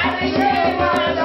Happy Shame